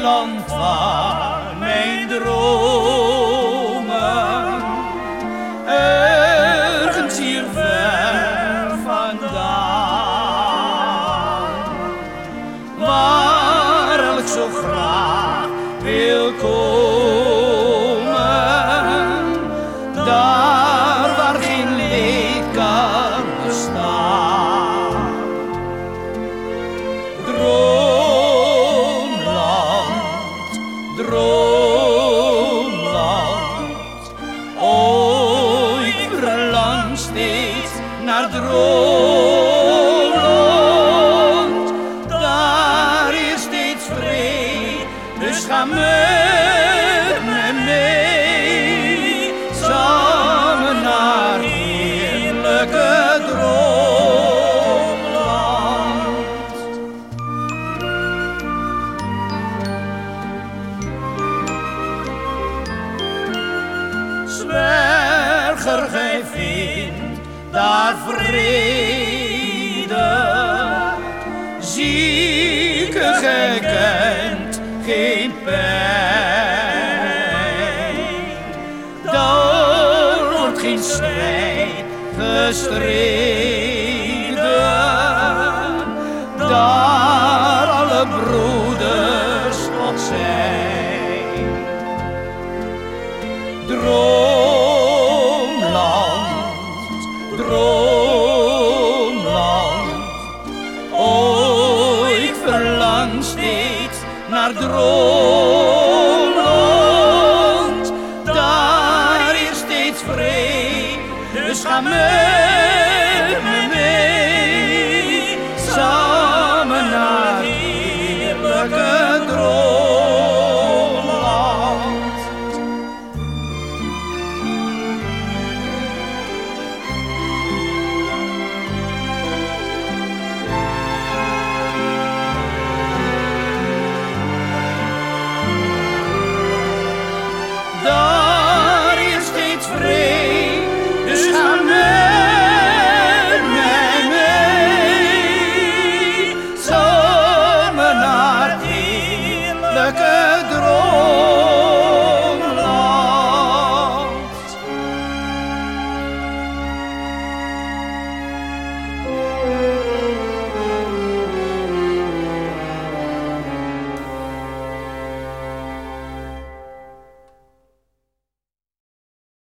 land van mijn dromen. Ergens hier ver vandaan. Waar ik zo graag wil komen. Naar droomland. Daar is steeds vrede, dus ga met me mee. Samen naar heerlijke droomland. Zwerger, gij daar vrede. Zieke, gij kent geen pijn. Daar wordt geen strijd gestreden. Daar alle broeders nog zijn. Naar. Daar is steeds vrede, dus ga mee.